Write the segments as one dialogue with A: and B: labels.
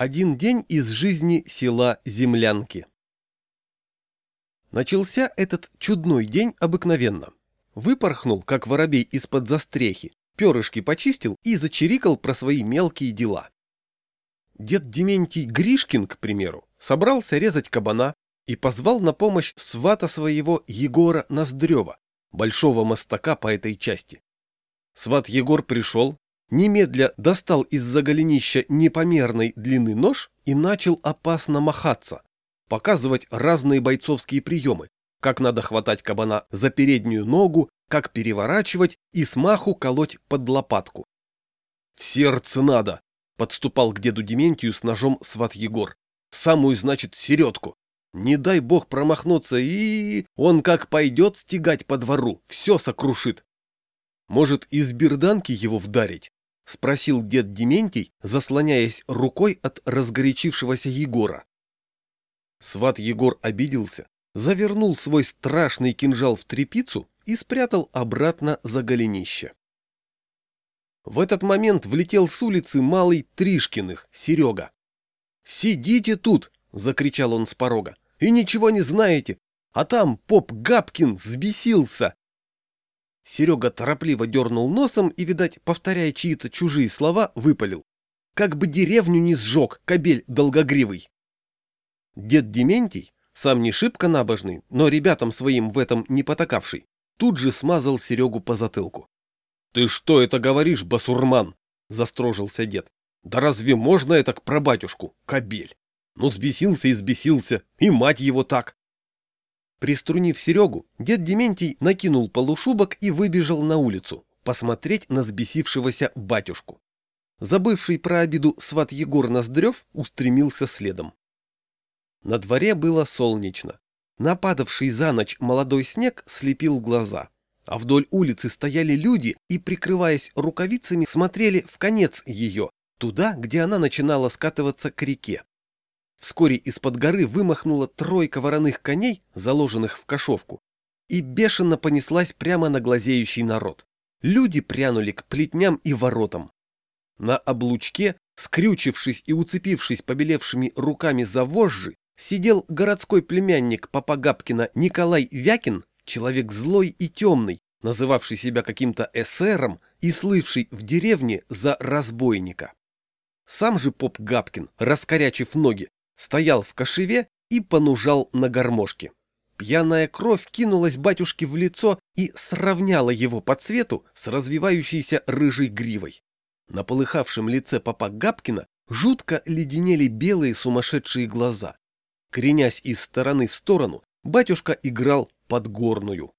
A: Один день из жизни села Землянки. Начался этот чудной день обыкновенно. Выпорхнул, как воробей из-под застрехи, перышки почистил и зачирикал про свои мелкие дела. Дед Дементий Гришкин, к примеру, собрался резать кабана и позвал на помощь свата своего Егора Ноздрева, большого мостака по этой части. Сват Егор пришел, немедля достал из-за голенища непомерной длины нож и начал опасно махаться, показывать разные бойцовские приемы, как надо хватать кабана за переднюю ногу, как переворачивать и смаху колоть под лопатку. «В сердце надо!» — подступал к деду Дементию с ножом сват Егор. «В самую, значит, середку. Не дай бог промахнуться, и он как пойдет стегать по двору, все сокрушит. Может, из берданки его вдарить? — спросил дед Дементий, заслоняясь рукой от разгорячившегося Егора. Сват Егор обиделся, завернул свой страшный кинжал в трепицу и спрятал обратно за голенище. В этот момент влетел с улицы малый Тришкиных, Серега. «Сидите тут!» — закричал он с порога. «И ничего не знаете! А там поп Габкин взбесился! Серега торопливо дернул носом и, видать, повторяя чьи-то чужие слова, выпалил. Как бы деревню не сжег, кобель долгогривый. Дед Дементий, сам не шибко набожный, но ребятам своим в этом не потакавший, тут же смазал Серегу по затылку. — Ты что это говоришь, басурман? — застрожился дед. — Да разве можно это к прабатюшку, кобель? Ну, сбесился и сбесился, и мать его так. Приструнив Серегу, дед Дементий накинул полушубок и выбежал на улицу, посмотреть на сбесившегося батюшку. Забывший про обиду сват Егор Ноздрев устремился следом. На дворе было солнечно. Нападавший за ночь молодой снег слепил глаза, а вдоль улицы стояли люди и, прикрываясь рукавицами, смотрели в конец ее, туда, где она начинала скатываться к реке. Вскоре из-под горы вымахнула тройка вороных коней, заложенных в кошовку, и бешено понеслась прямо на глазеющий народ. Люди прянули к плетням и воротам. На облучке, скрючившись и уцепившись побелевшими руками за вожжи, сидел городской племянник Папа Габкина Николай Вякин, человек злой и темный, называвший себя каким-то эсером и слывший в деревне за разбойника. Сам же поп Габкин, раскорячив ноги, стоял в кошеве и понужал на гармошке. Пьяная кровь кинулась батюшке в лицо и сравняла его по цвету с развивающейся рыжей гривой. На полыхавшем лице папа Габкина жутко леденели белые сумасшедшие глаза. Кренясь из стороны в сторону, батюшка играл под горную.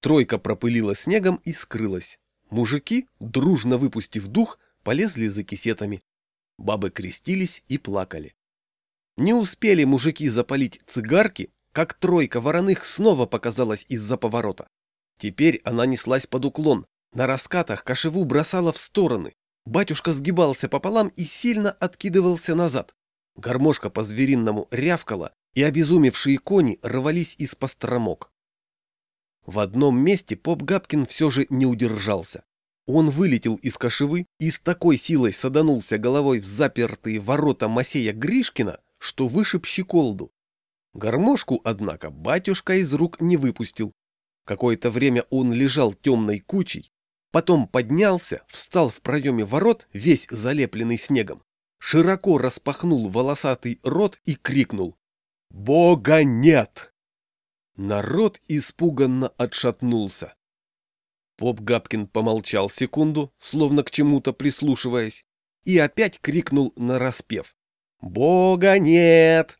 A: Тройка пропылила снегом и скрылась. Мужики, дружно выпустив дух, полезли за кисетами. Бабы крестились и плакали. Не успели мужики запалить цигарки, как тройка вороных снова показалась из-за поворота. Теперь она неслась под уклон, на раскатах кошеву бросала в стороны. Батюшка сгибался пополам и сильно откидывался назад. Гармошка по-зверинному рявкала, и обезумевшие кони рвались из постромок. В одном месте поп Габкин все же не удержался. Он вылетел из кошевы и с такой силой саданулся головой в запертые ворота Масея Гришкина, что вышиб щеколду. Гармошку, однако, батюшка из рук не выпустил. Какое-то время он лежал темной кучей, потом поднялся, встал в проеме ворот, весь залепленный снегом, широко распахнул волосатый рот и крикнул «Бога нет!». Народ испуганно отшатнулся. Поп Габкин помолчал секунду, словно к чему-то прислушиваясь, и опять крикнул нараспев. Бога нет!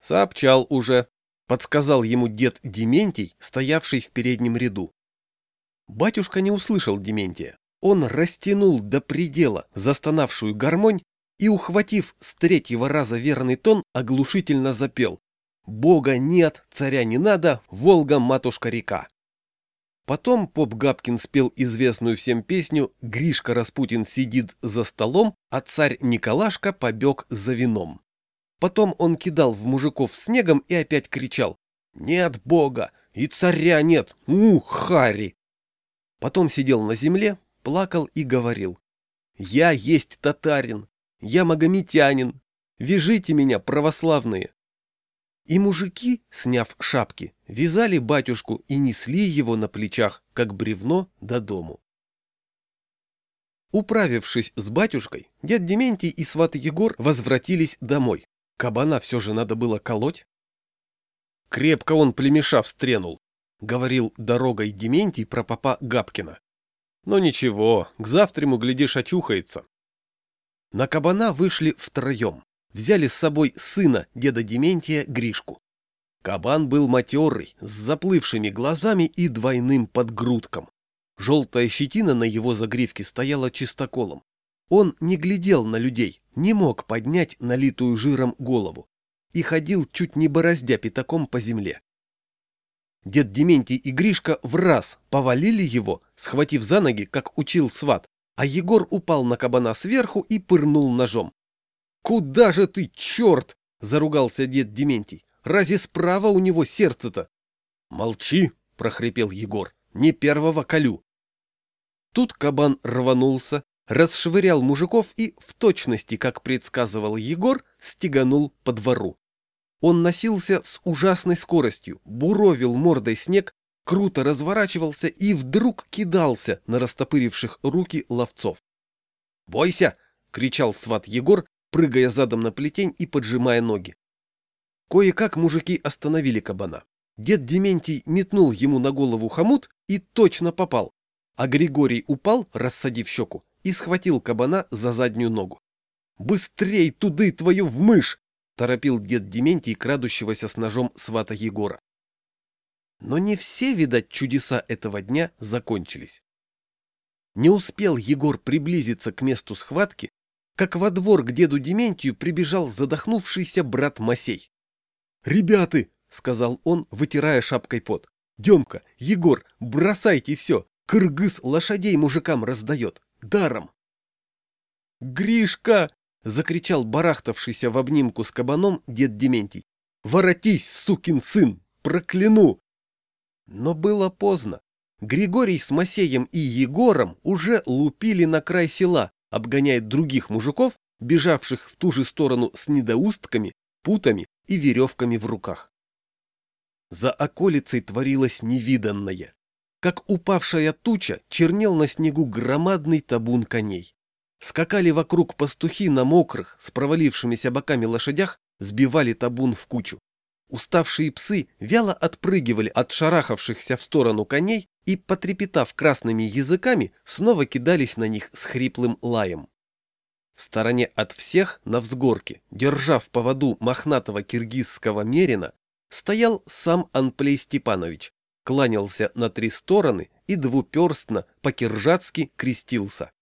A: Сообщал уже, подсказал ему дед Дементий, стоявший в переднем ряду. Батюшка не услышал Дементия. Он растянул до предела застонавшую гармонь и, ухватив с третьего раза верный тон, оглушительно запел «Бога нет, царя не надо, Волга, матушка-река». Потом поп Габкин спел известную всем песню «Гришка Распутин сидит за столом, а царь Николашка побег за вином». Потом он кидал в мужиков снегом и опять кричал «Нет Бога! И царя нет! У, Хари!» Потом сидел на земле, плакал и говорил «Я есть татарин! Я магометянин! Вяжите меня, православные!» И мужики, сняв шапки, вязали батюшку и несли его на плечах, как бревно, до дому. Управившись с батюшкой, дед Дементий и сват Егор возвратились домой. Кабана все же надо было колоть. Крепко он племеша встренул, говорил дорогой Дементий про папа Габкина. Но ничего, к завтраму, глядишь, очухается. На кабана вышли втроем. Взяли с собой сына деда Дементия Гришку. Кабан был матерый, с заплывшими глазами и двойным подгрудком. Желтая щетина на его загривке стояла чистоколом. Он не глядел на людей, не мог поднять налитую жиром голову и ходил чуть не бороздя пятаком по земле. Дед Дементий и Гришка в раз повалили его, схватив за ноги, как учил сват, а Егор упал на кабана сверху и пырнул ножом. «Куда же ты, черт!» — заругался дед Дементий. «Разве справа у него сердце-то?» «Молчи!» — прохрипел Егор. «Не первого колю!» Тут кабан рванулся, расшвырял мужиков и, в точности, как предсказывал Егор, стеганул по двору. Он носился с ужасной скоростью, буровил мордой снег, круто разворачивался и вдруг кидался на растопыривших руки ловцов. «Бойся!» — кричал сват Егор, прыгая задом на плетень и поджимая ноги. Кое-как мужики остановили кабана. Дед Дементий метнул ему на голову хомут и точно попал, а Григорий упал, рассадив щеку, и схватил кабана за заднюю ногу. «Быстрей туды твою в мышь!» — торопил дед Дементий, крадущегося с ножом свата Егора. Но не все, видать, чудеса этого дня закончились. Не успел Егор приблизиться к месту схватки, как во двор к деду Дементию прибежал задохнувшийся брат Масей. «Ребята!» — сказал он, вытирая шапкой пот. «Демка, Егор, бросайте все! Кыргыз лошадей мужикам раздает. Даром. «Гришка!» — закричал барахтавшийся в обнимку с кабаном дед Дементий. «Воротись, сукин сын! Прокляну!» Но было поздно. Григорий с Масеем и Егором уже лупили на край села, обгоняя других мужиков, бежавших в ту же сторону с недоустками, путами и веревками в руках. За околицей творилось невиданное. Как упавшая туча, чернел на снегу громадный табун коней. Скакали вокруг пастухи на мокрых, с провалившимися боками лошадях, сбивали табун в кучу. Уставшие псы вяло отпрыгивали от шарахавшихся в сторону коней и, потрепетав красными языками, снова кидались на них с хриплым лаем. В стороне от всех, на взгорке, держа в поводу мохнатого киргизского мерина, стоял сам Анплей Степанович, кланялся на три стороны и двуперстно по-киржацки крестился.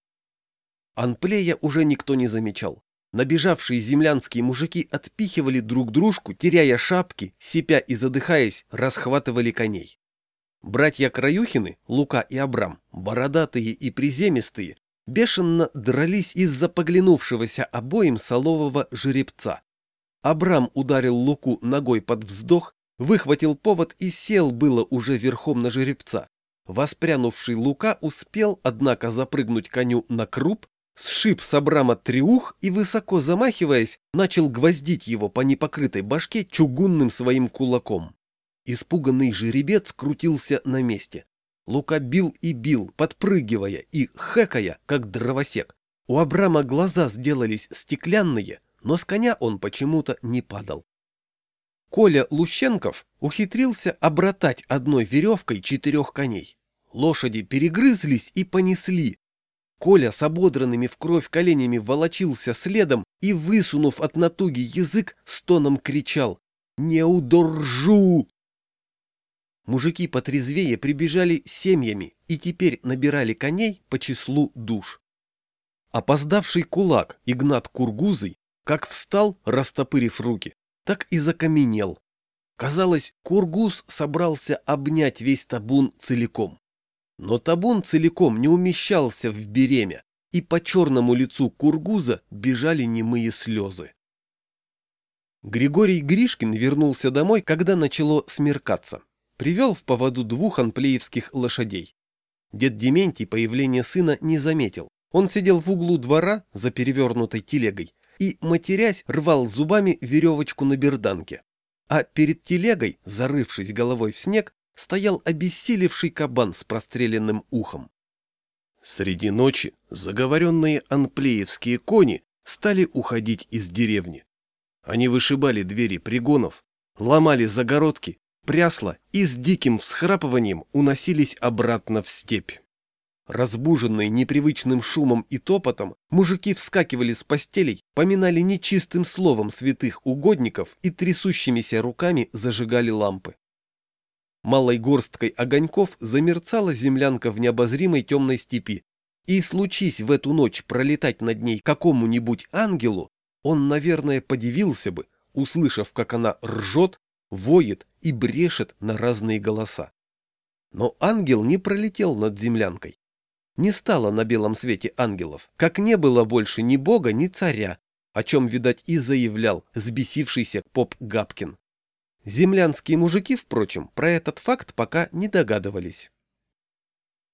A: Анплея уже никто не замечал. Набежавшие землянские мужики отпихивали друг дружку, теряя шапки, сипя и задыхаясь, расхватывали коней. Братья Краюхины, Лука и Абрам, бородатые и приземистые, бешено дрались из-за поглянувшегося обоим солового жеребца. Абрам ударил Луку ногой под вздох, выхватил повод и сел было уже верхом на жеребца. Воспрянувший Лука успел, однако, запрыгнуть коню на круп, сшиб с Абрама триух и, высоко замахиваясь, начал гвоздить его по непокрытой башке чугунным своим кулаком. Испуганный жеребец крутился на месте. Лука бил и бил, подпрыгивая и хэкая, как дровосек. У Абрама глаза сделались стеклянные, но с коня он почему-то не падал. Коля Лущенков ухитрился обратать одной веревкой четырех коней. Лошади перегрызлись и понесли. Коля с ободранными в кровь коленями волочился следом и, высунув от натуги язык, стоном кричал «Не удоржу!». Мужики потрезвее прибежали семьями и теперь набирали коней по числу душ. Опоздавший кулак Игнат Кургузый, как встал, растопырив руки, так и закаменел. Казалось, Кургуз собрался обнять весь табун целиком. Но табун целиком не умещался в береме, и по черному лицу Кургуза бежали немые слезы. Григорий Гришкин вернулся домой, когда начало смеркаться. Привел в поводу двух анплеевских лошадей. Дед Дементий появление сына не заметил. Он сидел в углу двора за перевернутой телегой и, матерясь, рвал зубами веревочку на берданке. А перед телегой, зарывшись головой в снег, стоял обессилевший кабан с простреленным ухом. Среди ночи заговоренные анплеевские кони стали уходить из деревни. Они вышибали двери пригонов, ломали загородки, прясла и с диким всхрапыванием уносились обратно в степь. Разбуженные непривычным шумом и топотом, мужики вскакивали с постелей, поминали нечистым словом святых угодников и трясущимися руками зажигали лампы. Малой горсткой огоньков замерцала землянка в необозримой темной степи, и случись в эту ночь пролетать над ней какому-нибудь ангелу, он, наверное, подивился бы, услышав, как она ржет, воет и брешет на разные голоса. Но ангел не пролетел над землянкой. Не стало на белом свете ангелов, как не было больше ни бога, ни царя, о чем, видать, и заявлял взбесившийся поп Габкин. Землянские мужики, впрочем, про этот факт пока не догадывались.